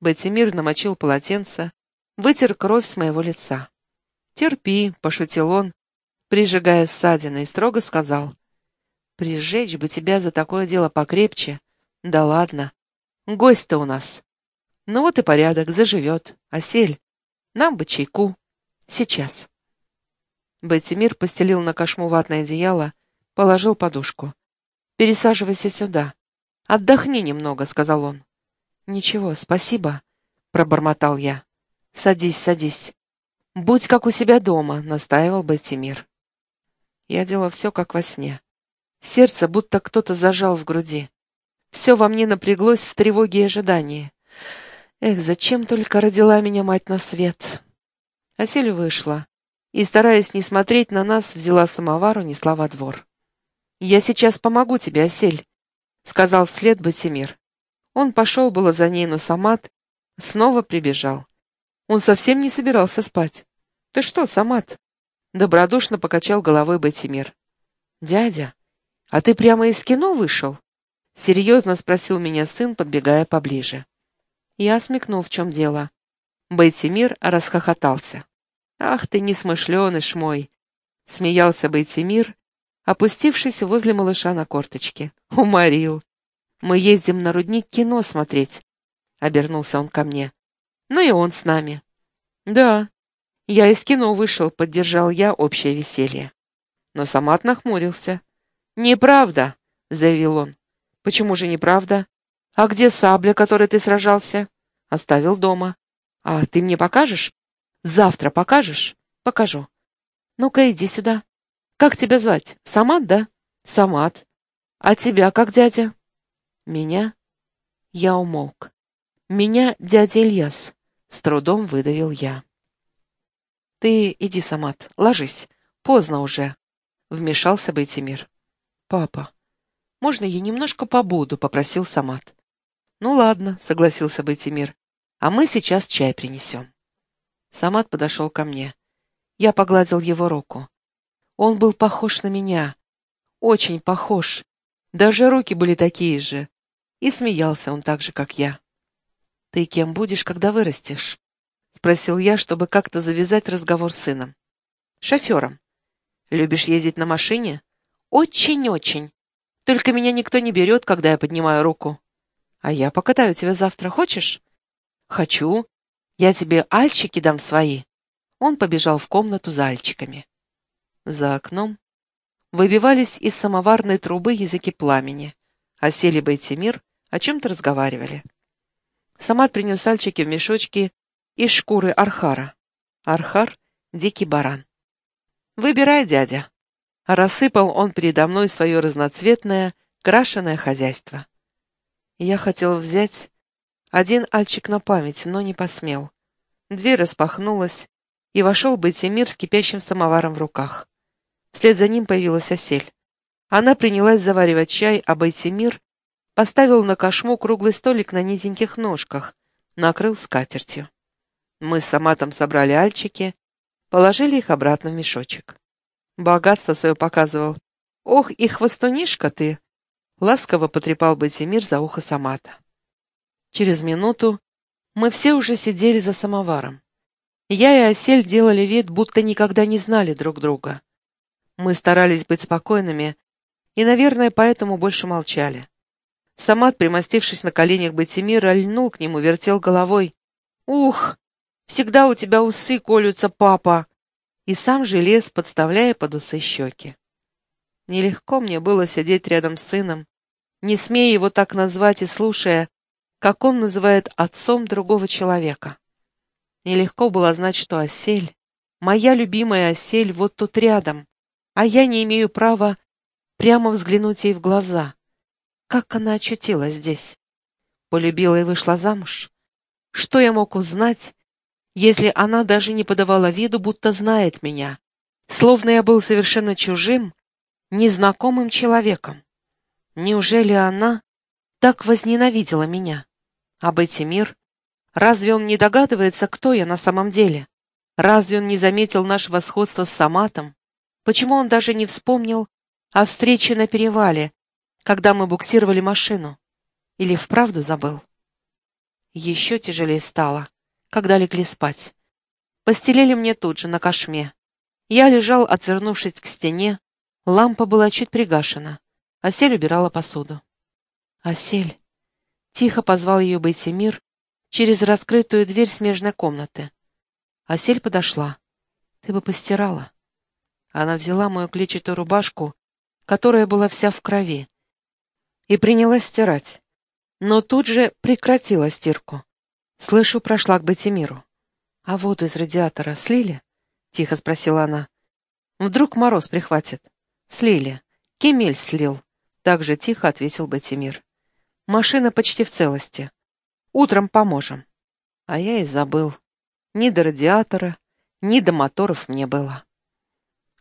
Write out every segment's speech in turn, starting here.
Батимир намочил полотенце, вытер кровь с моего лица. «Терпи», — пошутил он, прижигая ссадины, и строго сказал. «Прижечь бы тебя за такое дело покрепче. Да ладно. Гость-то у нас. Ну вот и порядок, заживет. Осель, нам бы чайку. Сейчас». Батимир постелил на кошму ватное одеяло, положил подушку. «Пересаживайся сюда. Отдохни немного», — сказал он. «Ничего, спасибо», — пробормотал я. «Садись, садись. Будь как у себя дома», — настаивал Бальтимир. Я делал все, как во сне. Сердце будто кто-то зажал в груди. Все во мне напряглось в тревоге и ожидании. Эх, зачем только родила меня мать на свет? Асель вышла и, стараясь не смотреть на нас, взяла самовар, унесла во двор. «Я сейчас помогу тебе, Осель», — сказал вслед Батимир. Он пошел было за ней, но Самат снова прибежал. Он совсем не собирался спать. «Ты что, Самат?» Добродушно покачал головой Батимир. «Дядя, а ты прямо из кино вышел?» Серьезно спросил меня сын, подбегая поближе. Я смекнул, в чем дело. Байтимир расхохотался. «Ах ты, несмышленыш мой!» Смеялся Байтимир, опустившись возле малыша на корточке. «Уморил! Мы ездим на рудник кино смотреть», — обернулся он ко мне. «Ну и он с нами». «Да, я из кино вышел», — поддержал я общее веселье. Но Самат нахмурился. «Неправда», — заявил он. «Почему же неправда? А где сабля, которой ты сражался?» «Оставил дома». «А ты мне покажешь?» «Завтра покажешь?» «Покажу». «Ну-ка, иди сюда». «Как тебя звать? Самат, да?» «Самат». «А тебя как дядя?» Меня? Я умолк. Меня дядя Ильяс. С трудом выдавил я. Ты иди, Самат, ложись. Поздно уже. Вмешался Байтимир. Папа, можно я немножко побуду? Попросил Самат. Ну ладно, согласился Байтимир. А мы сейчас чай принесем. Самат подошел ко мне. Я погладил его руку. Он был похож на меня. Очень похож. Даже руки были такие же. И смеялся он так же, как я. «Ты кем будешь, когда вырастешь?» — спросил я, чтобы как-то завязать разговор с сыном. «Шофером. Любишь ездить на машине?» «Очень-очень. Только меня никто не берет, когда я поднимаю руку. А я покатаю тебя завтра, хочешь?» «Хочу. Я тебе альчики дам свои». Он побежал в комнату за альчиками. За окном выбивались из самоварной трубы языки пламени, а сели Байтимир о чем-то разговаривали. Самат принес альчики в мешочки из шкуры архара. Архар — дикий баран. «Выбирай, дядя». Рассыпал он передо мной свое разноцветное, крашеное хозяйство. Я хотел взять один альчик на память, но не посмел. Дверь распахнулась, и вошел Байтимир с кипящим самоваром в руках. Вслед за ним появилась осель. Она принялась заваривать чай, а Байтимир поставил на кошму круглый столик на низеньких ножках, накрыл скатертью. Мы с Саматом собрали альчики, положили их обратно в мешочек. Богатство свое показывал. «Ох, и хвостунишка ты!» Ласково потрепал Батимир за ухо Самата. Через минуту мы все уже сидели за самоваром. Я и Осель делали вид, будто никогда не знали друг друга. Мы старались быть спокойными и, наверное, поэтому больше молчали. Самат, примостившись на коленях Батимира, льнул к нему, вертел головой. «Ух, всегда у тебя усы колются, папа!» И сам же лез, подставляя под усы щеки. Нелегко мне было сидеть рядом с сыном, не смея его так назвать и слушая, как он называет отцом другого человека. Нелегко было знать, что осель, моя любимая осель, вот тут рядом, а я не имею права прямо взглянуть ей в глаза. Как она очутилась здесь? Полюбила и вышла замуж? Что я мог узнать, если она даже не подавала виду, будто знает меня, словно я был совершенно чужим, незнакомым человеком? Неужели она так возненавидела меня? А Бетимир? Разве он не догадывается, кто я на самом деле? Разве он не заметил нашего сходства с Саматом? Почему он даже не вспомнил о встрече на перевале, когда мы буксировали машину? Или вправду забыл? Еще тяжелее стало, когда легли спать. Постелили мне тут же, на кошме. Я лежал, отвернувшись к стене, лампа была чуть пригашена. Асель убирала посуду. «Асель!» Тихо позвал ее Бейтимир через раскрытую дверь смежной комнаты. Асель подошла. «Ты бы постирала». Она взяла мою клетчатую рубашку, которая была вся в крови, и принялась стирать. Но тут же прекратила стирку. Слышу, прошла к Батимиру. «А воду из радиатора слили?» — тихо спросила она. «Вдруг мороз прихватит?» «Слили. Кемель слил», — так же тихо ответил Батимир. «Машина почти в целости. Утром поможем». А я и забыл. Ни до радиатора, ни до моторов мне было.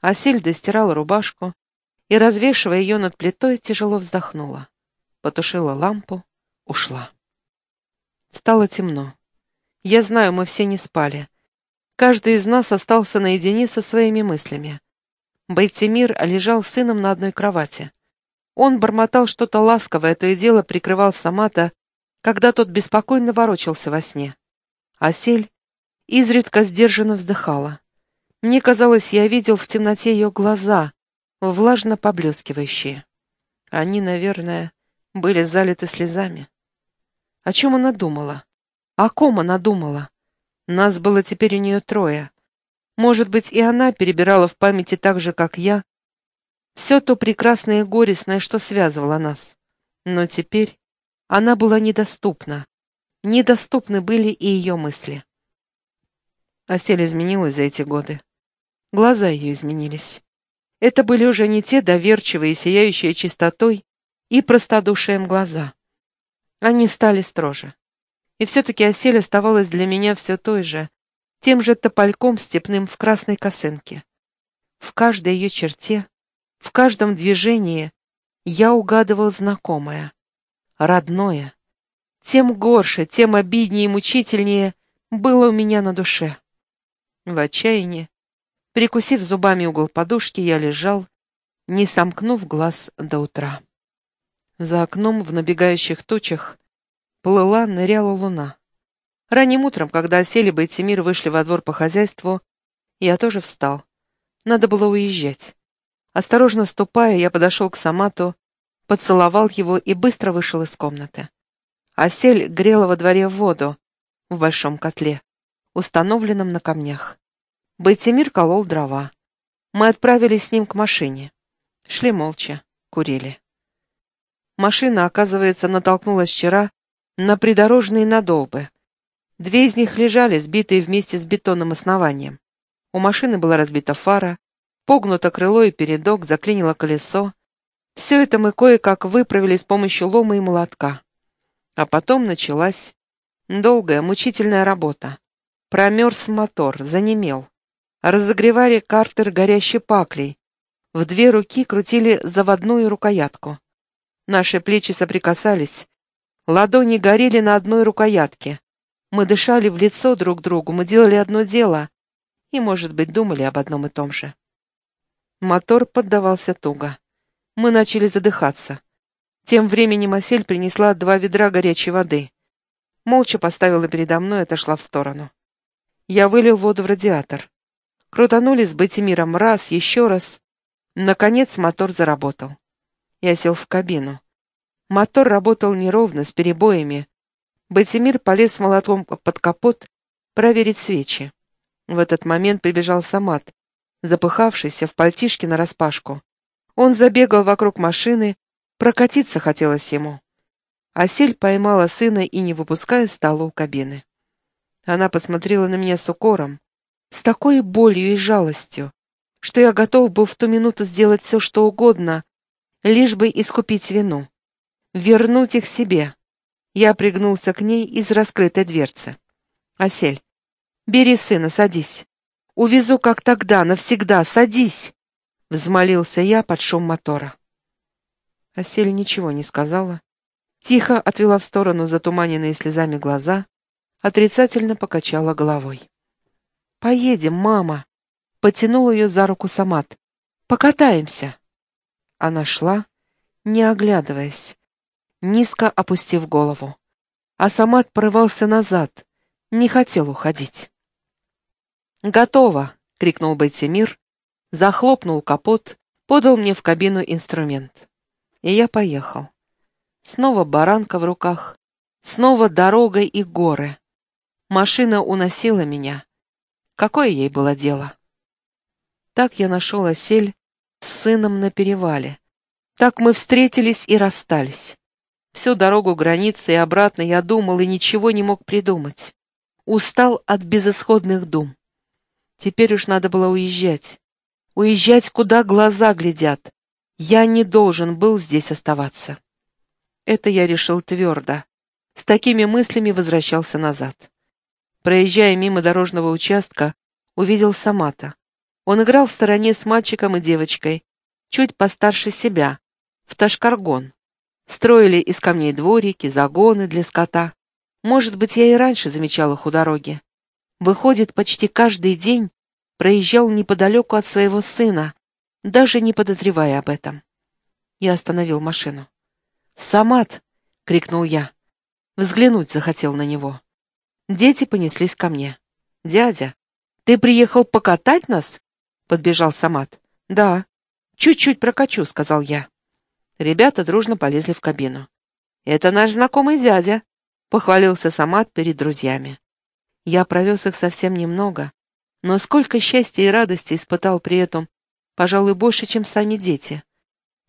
Асель достирала рубашку и, развешивая ее над плитой, тяжело вздохнула. Потушила лампу, ушла. Стало темно. Я знаю, мы все не спали. Каждый из нас остался наедине со своими мыслями. Байтимир лежал с сыном на одной кровати. Он бормотал что-то ласковое, то и дело прикрывал Самата, когда тот беспокойно ворочался во сне. Асель изредка сдержанно вздыхала. Мне казалось, я видел в темноте ее глаза, влажно поблескивающие. Они, наверное, были залиты слезами. О чем она думала? О ком она думала? Нас было теперь у нее трое. Может быть, и она перебирала в памяти так же, как я, все то прекрасное и горестное, что связывало нас. Но теперь она была недоступна. Недоступны были и ее мысли. Асель изменилась за эти годы. Глаза ее изменились. Это были уже не те доверчивые, сияющие чистотой и простодушием глаза. Они стали строже. И все-таки осель оставалась для меня все той же, тем же топольком степным в красной косынке. В каждой ее черте, в каждом движении я угадывал знакомое, родное. Тем горше, тем обиднее и мучительнее было у меня на душе. В отчаянии, прикусив зубами угол подушки, я лежал, не сомкнув глаз до утра. За окном в набегающих тучах плыла, ныряла луна. Ранним утром, когда осели Байтимир вышли во двор по хозяйству, я тоже встал. Надо было уезжать. Осторожно ступая, я подошел к Самату, поцеловал его и быстро вышел из комнаты. Осель грела во дворе воду в большом котле, установленном на камнях. Байтимир колол дрова. Мы отправились с ним к машине. Шли молча, курили. Машина, оказывается, натолкнулась вчера на придорожные надолбы. Две из них лежали, сбитые вместе с бетонным основанием. У машины была разбита фара, погнуто крыло и передок, заклинило колесо. Все это мы кое-как выправили с помощью лома и молотка. А потом началась долгая, мучительная работа. Промерз мотор, занемел. Разогревали картер горящей паклей. В две руки крутили заводную рукоятку. Наши плечи соприкасались. Ладони горели на одной рукоятке. Мы дышали в лицо друг другу, мы делали одно дело и, может быть, думали об одном и том же. Мотор поддавался туго. Мы начали задыхаться. Тем временем Осель принесла два ведра горячей воды. Молча поставила передо мной и отошла в сторону. Я вылил воду в радиатор. Крутанули с Бетимиром раз, еще раз. Наконец мотор заработал. Я сел в кабину. Мотор работал неровно, с перебоями. Бальтимир полез молотком под капот проверить свечи. В этот момент прибежал Самат, запыхавшийся в пальтишке нараспашку. Он забегал вокруг машины, прокатиться хотелось ему. Асель поймала сына и, не выпуская, стала у кабины. Она посмотрела на меня с укором, с такой болью и жалостью, что я готов был в ту минуту сделать все, что угодно, лишь бы искупить вину, вернуть их себе. Я пригнулся к ней из раскрытой дверцы. «Осель, бери сына, садись. Увезу, как тогда, навсегда, садись!» Взмолился я под шум мотора. Осель ничего не сказала. Тихо отвела в сторону затуманенные слезами глаза, отрицательно покачала головой. «Поедем, мама!» Потянул ее за руку Самат. «Покатаемся!» Она шла, не оглядываясь, низко опустив голову. а Самат порывался назад, не хотел уходить. «Готово!» — крикнул Байтимир, захлопнул капот, подал мне в кабину инструмент. И я поехал. Снова баранка в руках, снова дорога и горы. Машина уносила меня. Какое ей было дело? Так я нашел осель с сыном на перевале. Так мы встретились и расстались. Всю дорогу границы и обратно я думал и ничего не мог придумать. Устал от безысходных дум. Теперь уж надо было уезжать. Уезжать, куда глаза глядят. Я не должен был здесь оставаться. Это я решил твердо. С такими мыслями возвращался назад. Проезжая мимо дорожного участка, увидел Самата. Он играл в стороне с мальчиком и девочкой, чуть постарше себя, в Ташкаргон. Строили из камней дворики, загоны для скота. Может быть, я и раньше замечал их у дороги. Выходит, почти каждый день проезжал неподалеку от своего сына, даже не подозревая об этом. Я остановил машину. «Самат!» — крикнул я. Взглянуть захотел на него. Дети понеслись ко мне. «Дядя, ты приехал покатать нас?» — подбежал Самат. «Да, чуть-чуть прокачу», — сказал я. Ребята дружно полезли в кабину. «Это наш знакомый дядя», — похвалился Самат перед друзьями. Я провез их совсем немного, но сколько счастья и радости испытал при этом, пожалуй, больше, чем сами дети.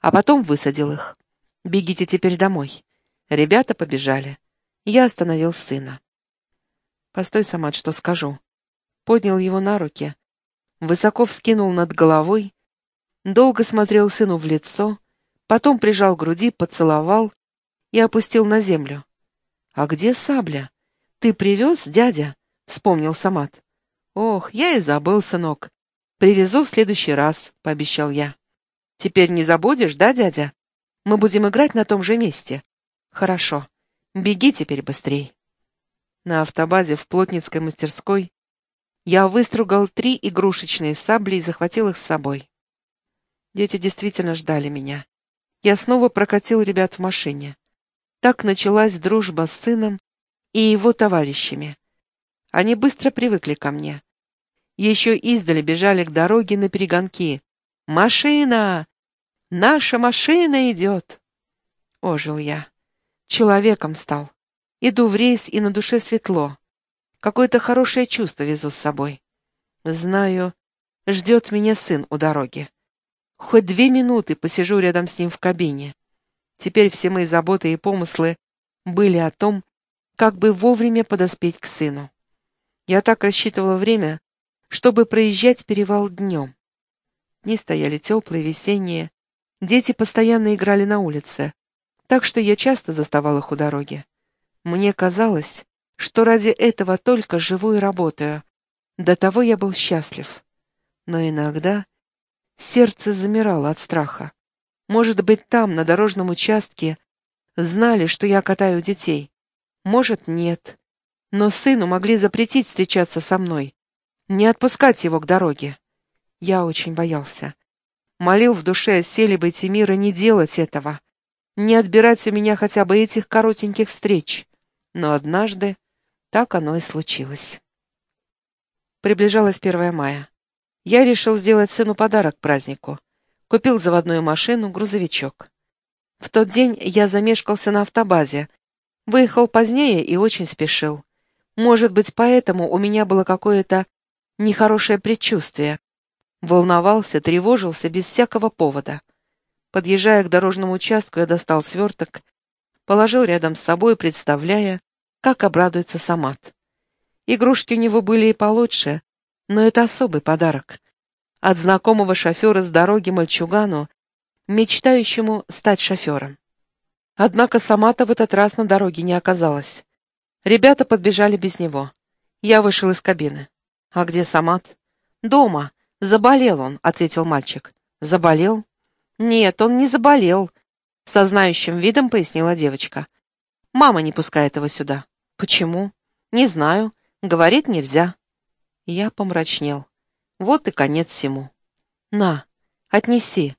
А потом высадил их. «Бегите теперь домой». Ребята побежали. Я остановил сына. «Постой, Самат, что скажу». Поднял его на руки, высоко вскинул над головой, долго смотрел сыну в лицо, потом прижал к груди, поцеловал и опустил на землю. «А где сабля? Ты привез, дядя?» — вспомнил Самат. «Ох, я и забыл, сынок. Привезу в следующий раз», — пообещал я. «Теперь не забудешь, да, дядя? Мы будем играть на том же месте». «Хорошо. Беги теперь быстрей». На автобазе в плотницкой мастерской я выстругал три игрушечные сабли и захватил их с собой. Дети действительно ждали меня. Я снова прокатил ребят в машине. Так началась дружба с сыном и его товарищами. Они быстро привыкли ко мне. Еще издали бежали к дороге на перегонки. «Машина! Наша машина идет!» Ожил я. Человеком стал. Иду в рейс, и на душе светло. Какое-то хорошее чувство везу с собой. Знаю, ждет меня сын у дороги. Хоть две минуты посижу рядом с ним в кабине. Теперь все мои заботы и помыслы были о том, как бы вовремя подоспеть к сыну. Я так рассчитывала время, чтобы проезжать перевал днем. Дни стояли теплые, весенние, дети постоянно играли на улице, так что я часто заставал их у дороги. Мне казалось, что ради этого только живу и работаю. До того я был счастлив. Но иногда Сердце замирало от страха. Может быть, там, на дорожном участке, знали, что я катаю детей. Может, нет. Но сыну могли запретить встречаться со мной, не отпускать его к дороге. Я очень боялся. Молил в душе Селиба Тимира не делать этого, не отбирать у меня хотя бы этих коротеньких встреч. Но однажды так оно и случилось. Приближалось 1 мая. Я решил сделать сыну подарок к празднику. Купил заводную машину, грузовичок. В тот день я замешкался на автобазе. Выехал позднее и очень спешил. Может быть, поэтому у меня было какое-то нехорошее предчувствие. Волновался, тревожился без всякого повода. Подъезжая к дорожному участку, я достал сверток, положил рядом с собой, представляя, как обрадуется Самат. Игрушки у него были и получше, но это особый подарок. От знакомого шофера с дороги мальчугану, мечтающему стать шофером. Однако Самата в этот раз на дороге не оказалось. Ребята подбежали без него. Я вышел из кабины. «А где Самат?» «Дома. Заболел он», — ответил мальчик. «Заболел?» «Нет, он не заболел», — со знающим видом пояснила девочка. «Мама не пускает его сюда». «Почему?» «Не знаю. Говорит, нельзя». Я помрачнел. Вот и конец всему. «На, отнеси».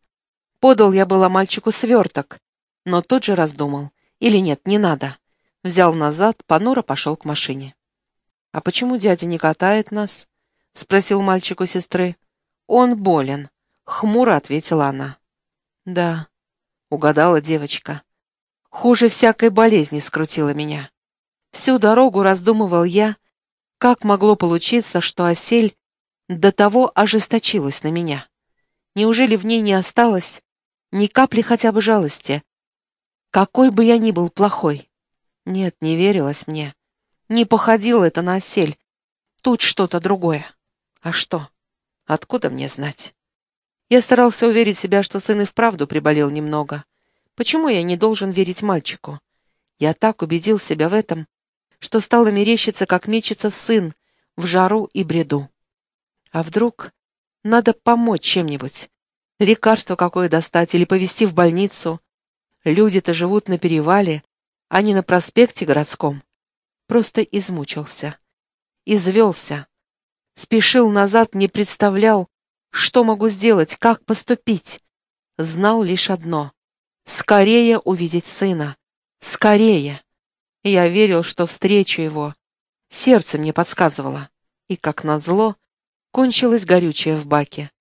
Подал я было мальчику сверток, но тут же раздумал. Или нет, не надо. взял назад, понуро пошел к машине. «А почему дядя не катает нас?» — спросил мальчик у сестры. «Он болен», — хмуро ответила она. «Да», — угадала девочка. «Хуже всякой болезни скрутила меня. Всю дорогу раздумывал я, как могло получиться, что осель до того ожесточилась на меня. Неужели в ней не осталось ни капли хотя бы жалости? Какой бы я ни был плохой. Нет, не верилось мне. Не походило это на осель. Тут что-то другое. А что? Откуда мне знать? Я старался уверить себя, что сын и вправду приболел немного. Почему я не должен верить мальчику? Я так убедил себя в этом, что стало мерещиться, как мечется сын в жару и бреду. А вдруг надо помочь чем-нибудь? Лекарство какое достать или повезти в больницу? Люди-то живут на перевале, а не на проспекте городском. Просто измучился. Извелся. Спешил назад, не представлял, что могу сделать, как поступить. Знал лишь одно — скорее увидеть сына. Скорее. Я верил, что встречу его. Сердце мне подсказывало. И, как назло, кончилось горючее в баке.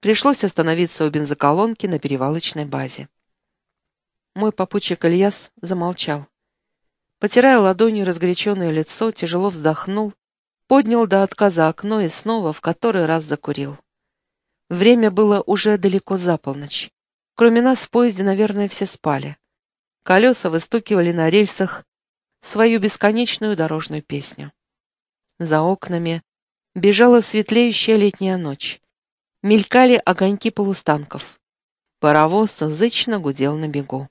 Пришлось остановиться у бензоколонки на перевалочной базе. Мой попутчик Ильяс замолчал. Потирая ладонью разгоряченное лицо, тяжело вздохнул, поднял до отказа окно и снова в который раз закурил. Время было уже далеко за полночь. Кроме нас в поезде, наверное, все спали. Колеса выстукивали на рельсах свою бесконечную дорожную песню. За окнами бежала светлеющая летняя ночь. Мелькали огоньки полустанков. Паровоз зычно гудел на бегу.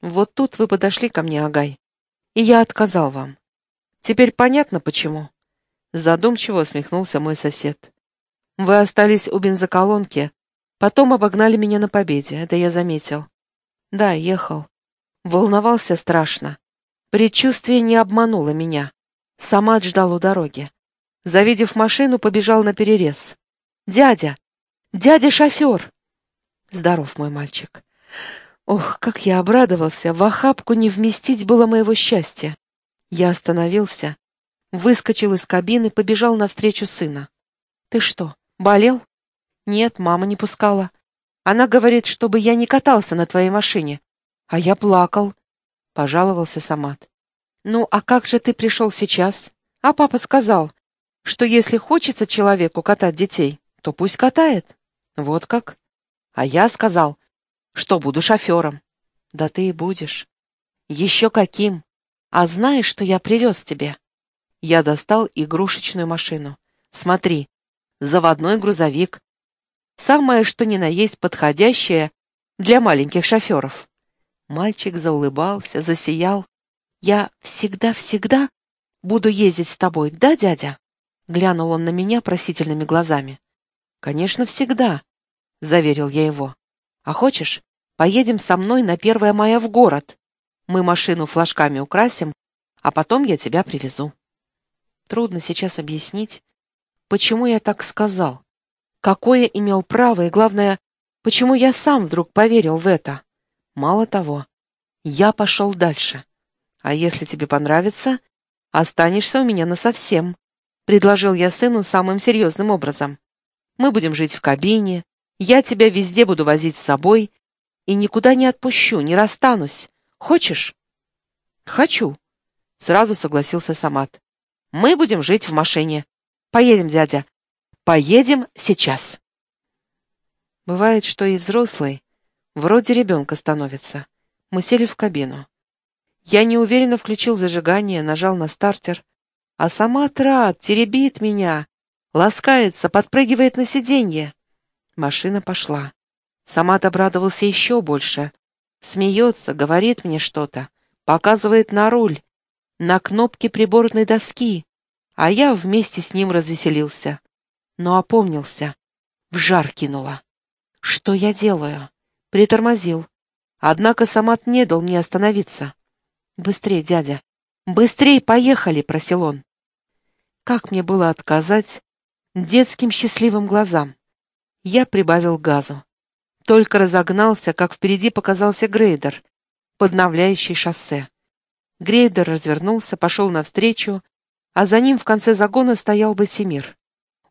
Вот тут вы подошли ко мне, Агай, и я отказал вам. Теперь понятно, почему. Задумчиво усмехнулся мой сосед. Вы остались у бензоколонки, потом обогнали меня на победе, это я заметил. Да, ехал. Волновался страшно. Предчувствие не обмануло меня. Сама ждал у дороги. Завидев машину, побежал на перерез. «Дядя! Дядя шофер!» «Здоров, мой мальчик!» Ох, как я обрадовался! В охапку не вместить было моего счастья. Я остановился, выскочил из кабины, побежал навстречу сына. «Ты что, болел?» «Нет, мама не пускала. Она говорит, чтобы я не катался на твоей машине. А я плакал. — пожаловался Самат. «Ну, а как же ты пришел сейчас? А папа сказал, что если хочется человеку катать детей, то пусть катает. Вот как. А я сказал, что буду шофером. Да ты и будешь. Еще каким. А знаешь, что я привез тебе?» Я достал игрушечную машину. Смотри, заводной грузовик. Самое, что ни на есть подходящее для маленьких шоферов. Мальчик заулыбался, засиял. «Я всегда-всегда буду ездить с тобой, да, дядя?» Глянул он на меня просительными глазами. «Конечно, всегда», — заверил я его. «А хочешь, поедем со мной на Первое мая в город? Мы машину флажками украсим, а потом я тебя привезу». Трудно сейчас объяснить, почему я так сказал, какое имел право и, главное, почему я сам вдруг поверил в это. Мало того, я пошел дальше. А если тебе понравится, останешься у меня насовсем, предложил я сыну самым серьезным образом. Мы будем жить в кабине, я тебя везде буду возить с собой и никуда не отпущу, не расстанусь. Хочешь? Хочу, сразу согласился Самат. Мы будем жить в машине. Поедем, дядя. Поедем сейчас. Бывает, что и взрослый Вроде ребенка становится. Мы сели в кабину. Я неуверенно включил зажигание, нажал на стартер. А сама трат теребит меня, ласкается, подпрыгивает на сиденье. Машина пошла. Самат обрадовался еще больше. Смеется, говорит мне что-то, показывает на руль, на кнопки приборной доски, а я вместе с ним развеселился. Но опомнился, в жар кинула. Что я делаю? Притормозил. Однако Самат не дал мне остановиться. «Быстрей, дядя! Быстрей, поехали!» — просил он. Как мне было отказать детским счастливым глазам? Я прибавил газу. Только разогнался, как впереди показался грейдер, подновляющий шоссе. Грейдер развернулся, пошел навстречу, а за ним в конце загона стоял Батимир.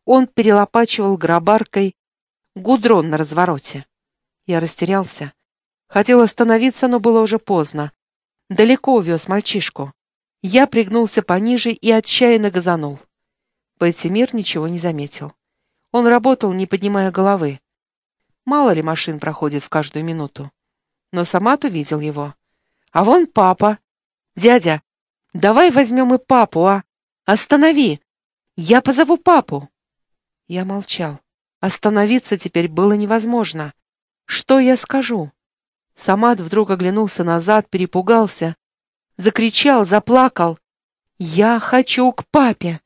Он перелопачивал гробаркой гудрон на развороте. Я растерялся. Хотел остановиться, но было уже поздно. Далеко увез мальчишку. Я пригнулся пониже и отчаянно газанул. Батимир ничего не заметил. Он работал, не поднимая головы. Мало ли машин проходит в каждую минуту. Но Самат увидел его. «А вон папа!» «Дядя, давай возьмем и папу, а? Останови! Я позову папу!» Я молчал. Остановиться теперь было невозможно. Что я скажу? Самат вдруг оглянулся назад, перепугался. Закричал, заплакал. «Я хочу к папе!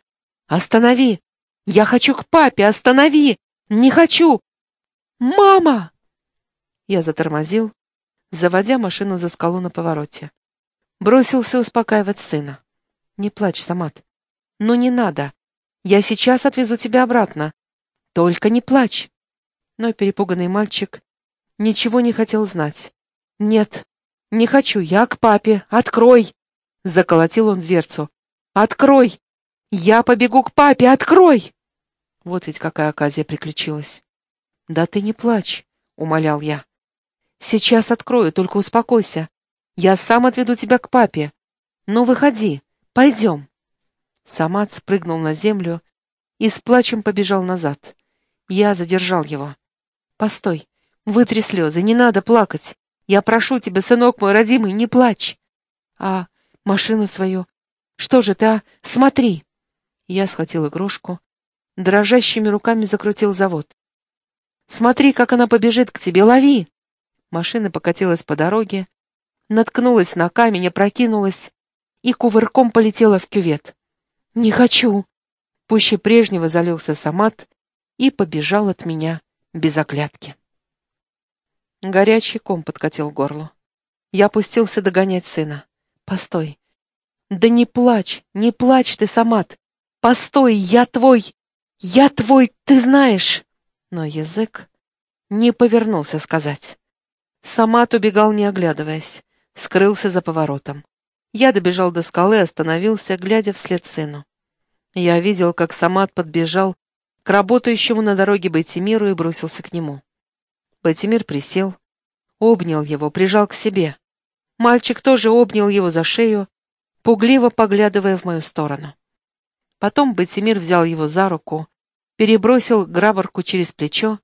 Останови! Я хочу к папе! Останови! Не хочу! Мама!» Я затормозил, заводя машину за скалу на повороте. Бросился успокаивать сына. «Не плачь, Самат. Ну не надо. Я сейчас отвезу тебя обратно. Только не плачь!» Но перепуганный мальчик ничего не хотел знать. «Нет, не хочу, я к папе. Открой!» Заколотил он дверцу. «Открой! Я побегу к папе! Открой!» Вот ведь какая оказия приключилась. «Да ты не плачь», — умолял я. «Сейчас открою, только успокойся. Я сам отведу тебя к папе. Ну, выходи, пойдем». Самат спрыгнул на землю и с плачем побежал назад. Я задержал его. «Постой, вытри слезы, не надо плакать. Я прошу тебя, сынок мой родимый, не плачь. А машину свою? Что же ты, а? Смотри!» Я схватил игрушку, дрожащими руками закрутил завод. «Смотри, как она побежит к тебе, лови!» Машина покатилась по дороге, наткнулась на камень, опрокинулась и кувырком полетела в кювет. «Не хочу!» Пуще прежнего залился Самат и побежал от меня без оглядки. Горячий ком подкатил горло. Я опустился догонять сына. «Постой!» «Да не плачь, не плачь ты, Самат! Постой, я твой! Я твой, ты знаешь!» Но язык не повернулся сказать. Самат убегал, не оглядываясь скрылся за поворотом. Я добежал до скалы, остановился, глядя вслед сыну. Я видел, как Самат подбежал к работающему на дороге Байтимиру и бросился к нему. Байтимир присел, обнял его, прижал к себе. Мальчик тоже обнял его за шею, пугливо поглядывая в мою сторону. Потом Байтимир взял его за руку, перебросил граборку через плечо,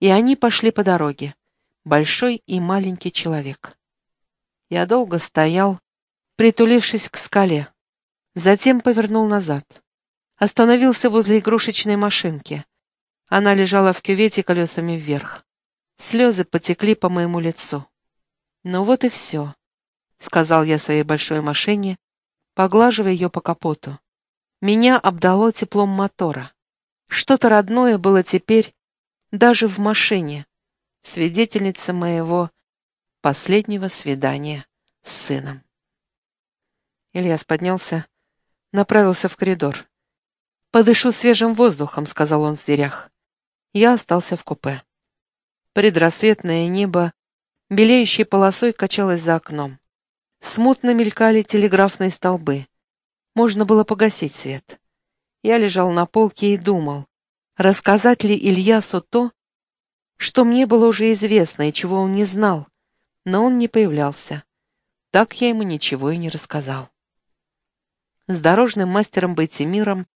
и они пошли по дороге, большой и маленький человек. Я долго стоял, притулившись к скале. Затем повернул назад. Остановился возле игрушечной машинки. Она лежала в кювете колесами вверх. Слезы потекли по моему лицу. «Ну вот и все», — сказал я своей большой машине, поглаживая ее по капоту. Меня обдало теплом мотора. Что-то родное было теперь даже в машине, свидетельница моего последнего свидания с сыном. Ильяс поднялся, направился в коридор. «Подышу свежим воздухом», — сказал он в дверях. Я остался в купе. Предрассветное небо, белеющей полосой, качалось за окном. Смутно мелькали телеграфные столбы. Можно было погасить свет. Я лежал на полке и думал, рассказать ли Ильясу то, что мне было уже известно и чего он не знал, но он не появлялся. Так я ему ничего и не рассказал. С дорожным мастером Байтимиром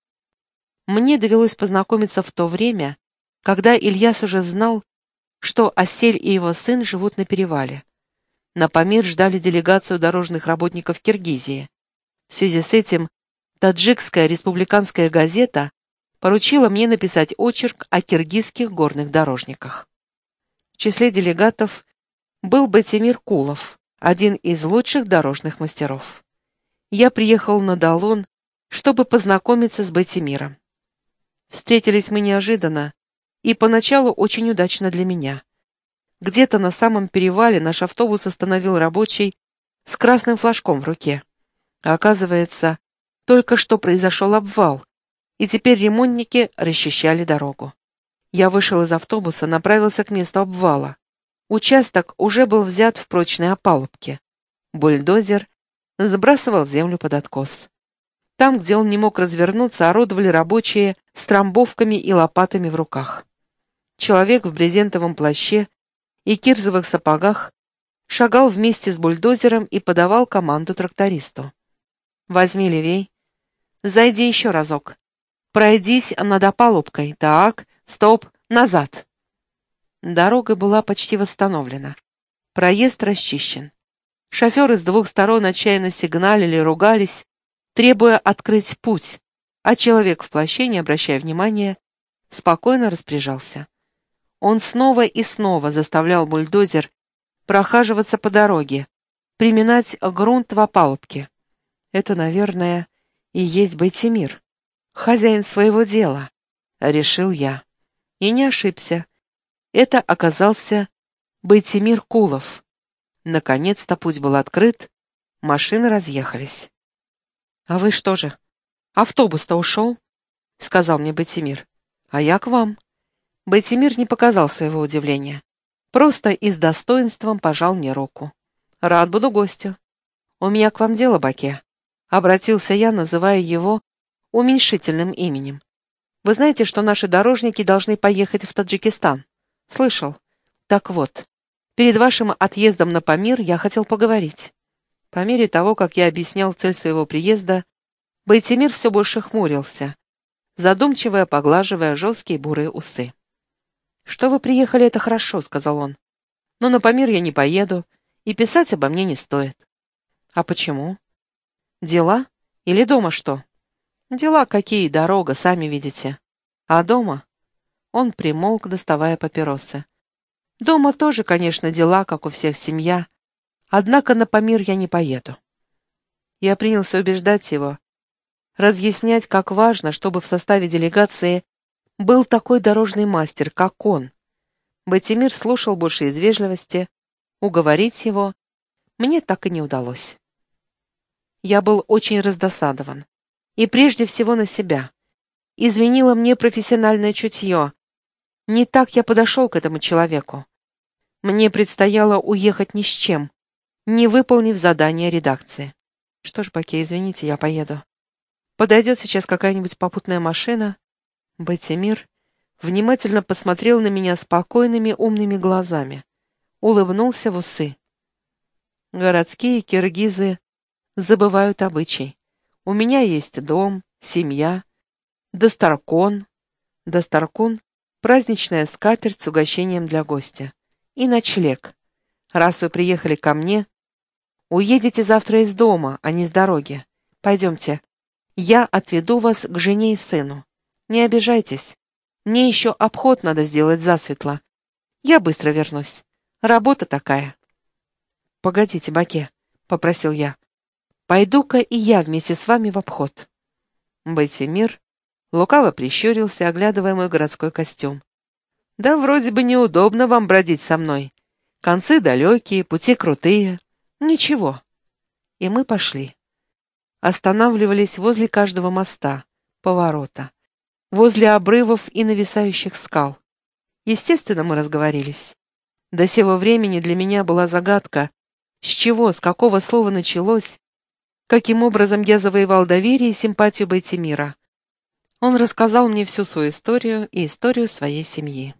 мне довелось познакомиться в то время, когда Ильяс уже знал, что Осель и его сын живут на перевале. На Памир ждали делегацию дорожных работников Киргизии. В связи с этим таджикская республиканская газета поручила мне написать очерк о киргизских горных дорожниках. В числе делегатов был Батимир Кулов, один из лучших дорожных мастеров. Я приехал на Далон, чтобы познакомиться с Батимиром. Встретились мы неожиданно и поначалу очень удачно для меня. Где-то на самом перевале наш автобус остановил рабочий с красным флажком в руке. А оказывается, только что произошел обвал, и теперь ремонтники расчищали дорогу. Я вышел из автобуса, направился к месту обвала. Участок уже был взят в прочной опалубке. Бульдозер сбрасывал землю под откос. Там, где он не мог развернуться, орудовали рабочие с трамбовками и лопатами в руках. Человек в брезентовом плаще и кирзовых сапогах шагал вместе с бульдозером и подавал команду трактористу. «Возьми левей. Зайди еще разок. Пройдись над опалубкой. Так, стоп, назад». Дорога была почти восстановлена. Проезд расчищен. Шоферы с двух сторон отчаянно сигналили, ругались, требуя открыть путь, а человек в плаще, не обращая внимания, спокойно распоряжался. Он снова и снова заставлял бульдозер прохаживаться по дороге, приминать грунт в опалубке. Это, наверное, и есть Байтимир, хозяин своего дела, решил я. И не ошибся. Это оказался Байтимир Кулов. Наконец-то путь был открыт, машины разъехались. «А вы что же, автобус-то ушел?» — сказал мне Батимир. «А я к вам». Батимир не показал своего удивления. Просто и с достоинством пожал мне руку. «Рад буду гостю. У меня к вам дело, Баке». Обратился я, называя его уменьшительным именем. «Вы знаете, что наши дорожники должны поехать в Таджикистан?» «Слышал. Так вот, перед вашим отъездом на Памир я хотел поговорить. По мере того, как я объяснял цель своего приезда, Байтимир все больше хмурился, задумчиво поглаживая жесткие бурые усы. «Что вы приехали, это хорошо», — сказал он. «Но на Памир я не поеду, и писать обо мне не стоит». «А почему?» «Дела? Или дома что?» «Дела какие, дорога, сами видите. А дома?» Он примолк, доставая папиросы. «Дома тоже, конечно, дела, как у всех семья, Однако на Памир я не поеду. Я принялся убеждать его, разъяснять, как важно, чтобы в составе делегации был такой дорожный мастер, как он. Батимир слушал больше из вежливости, уговорить его мне так и не удалось. Я был очень раздосадован. И прежде всего на себя. Изменило мне профессиональное чутье. Не так я подошел к этому человеку. Мне предстояло уехать ни с чем, не выполнив задание редакции. Что ж, Баке, извините, я поеду. Подойдет сейчас какая-нибудь попутная машина. Бетимир внимательно посмотрел на меня спокойными умными глазами, улыбнулся в усы. Городские киргизы забывают обычай. У меня есть дом, семья, Достаркон. Достаркон — праздничная скатерть с угощением для гостя. И ночлег. Раз вы приехали ко мне, Уедете завтра из дома, а не с дороги. Пойдемте. Я отведу вас к жене и сыну. Не обижайтесь. Мне еще обход надо сделать засветло. Я быстро вернусь. Работа такая. Погодите, Баке, — попросил я. Пойду-ка и я вместе с вами в обход. Байтимир лукаво прищурился, оглядывая мой городской костюм. Да вроде бы неудобно вам бродить со мной. Концы далекие, пути крутые. Ничего. И мы пошли. Останавливались возле каждого моста, поворота, возле обрывов и нависающих скал. Естественно, мы разговорились. До сего времени для меня была загадка, с чего, с какого слова началось, каким образом я завоевал доверие и симпатию Байтимира. Он рассказал мне всю свою историю и историю своей семьи.